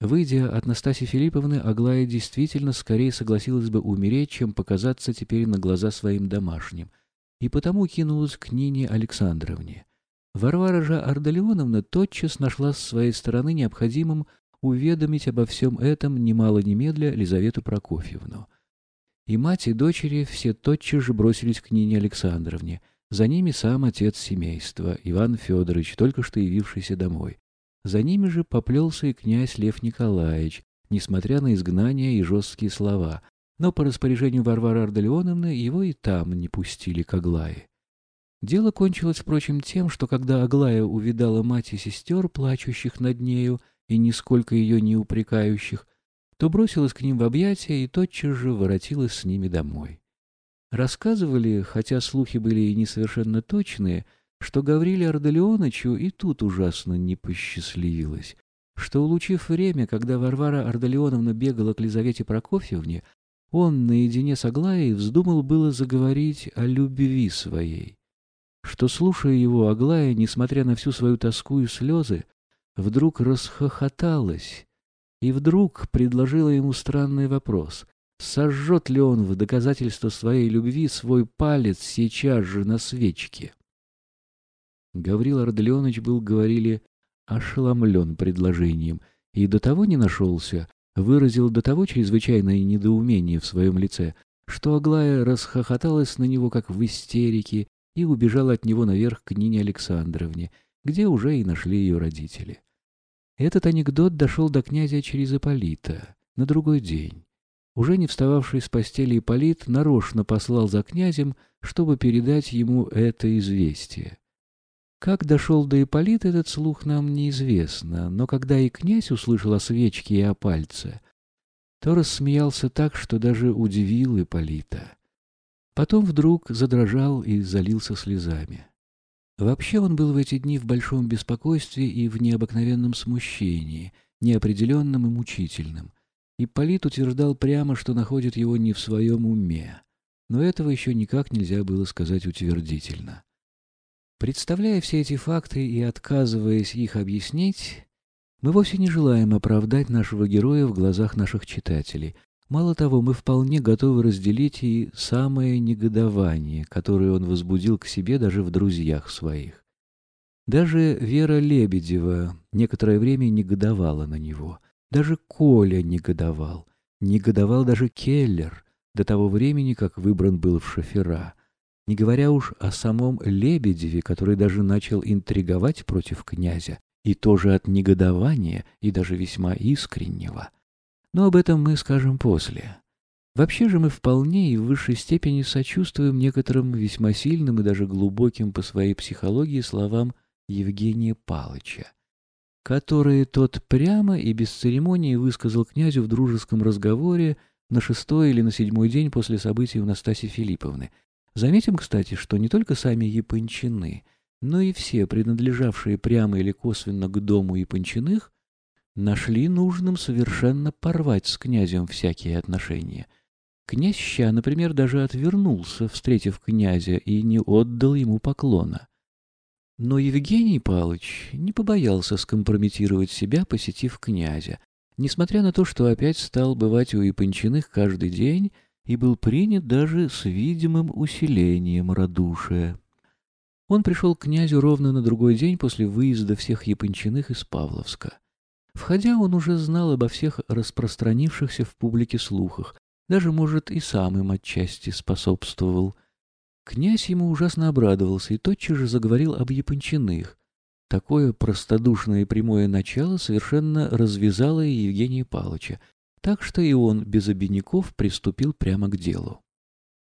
Выйдя от Настасьи Филипповны, Аглая действительно скорее согласилась бы умереть, чем показаться теперь на глаза своим домашним, и потому кинулась к Нине Александровне. Варвара же Ардалионовна тотчас нашла с своей стороны необходимым уведомить обо всем этом немало немедля Лизавету Прокофьевну. И мать, и дочери все тотчас же бросились к Нине Александровне. За ними сам отец семейства, Иван Федорович, только что явившийся домой. За ними же поплелся и князь Лев Николаевич, несмотря на изгнание и жесткие слова, но по распоряжению Варвары Ардалионовны его и там не пустили к Аглае. Дело кончилось, впрочем, тем, что когда Аглая увидала мать и сестер, плачущих над нею и нисколько ее не упрекающих, то бросилась к ним в объятия и тотчас же воротилась с ними домой. Рассказывали, хотя слухи были и несовершенно точные, что Гавриле Ардалионовичу и тут ужасно не посчастливилось, что, улучив время, когда Варвара Ардалионовна бегала к Лизавете Прокофьевне, он наедине с Аглаей вздумал было заговорить о любви своей, что, слушая его, Аглая, несмотря на всю свою тоску и слезы, вдруг расхохоталась и вдруг предложила ему странный вопрос. Сожжет ли он в доказательство своей любви свой палец сейчас же на свечке? Гаврил Арделеонович был, говорили, ошеломлен предложением и до того не нашелся, выразил до того чрезвычайное недоумение в своем лице, что Аглая расхохоталась на него, как в истерике, и убежала от него наверх к Нине Александровне, где уже и нашли ее родители. Этот анекдот дошел до князя через Ипполита на другой день. Уже не встававший с постели Ипполит нарочно послал за князем, чтобы передать ему это известие. Как дошел до Ипполита этот слух нам неизвестно, но когда и князь услышал о свечке и о пальце, то рассмеялся так, что даже удивил Ипполита. Потом вдруг задрожал и залился слезами. Вообще он был в эти дни в большом беспокойстве и в необыкновенном смущении, неопределенном и мучительном. Ипполит утверждал прямо, что находит его не в своем уме. Но этого еще никак нельзя было сказать утвердительно. Представляя все эти факты и отказываясь их объяснить, мы вовсе не желаем оправдать нашего героя в глазах наших читателей, Мало того, мы вполне готовы разделить и самое негодование, которое он возбудил к себе даже в друзьях своих. Даже Вера Лебедева некоторое время негодовала на него. Даже Коля негодовал. Негодовал даже Келлер до того времени, как выбран был в шофера. Не говоря уж о самом Лебедеве, который даже начал интриговать против князя, и тоже от негодования, и даже весьма искреннего. Но об этом мы скажем после. Вообще же мы вполне и в высшей степени сочувствуем некоторым весьма сильным и даже глубоким по своей психологии словам Евгения Палыча, которые тот прямо и без церемонии высказал князю в дружеском разговоре на шестой или на седьмой день после событий у Настасьи Филипповны. Заметим, кстати, что не только сами Япончины, но и все, принадлежавшие прямо или косвенно к дому Япончиных, нашли нужным совершенно порвать с князем всякие отношения. Князь Ща, например, даже отвернулся, встретив князя, и не отдал ему поклона. Но Евгений Павлович не побоялся скомпрометировать себя, посетив князя, несмотря на то, что опять стал бывать у Япончиных каждый день и был принят даже с видимым усилением радушия. Он пришел к князю ровно на другой день после выезда всех Япончиных из Павловска. Входя, он уже знал обо всех распространившихся в публике слухах, даже, может, и сам им отчасти способствовал. Князь ему ужасно обрадовался и тотчас же заговорил об Япончиных. Такое простодушное и прямое начало совершенно развязало и Евгения Павловича, так что и он без обиняков приступил прямо к делу.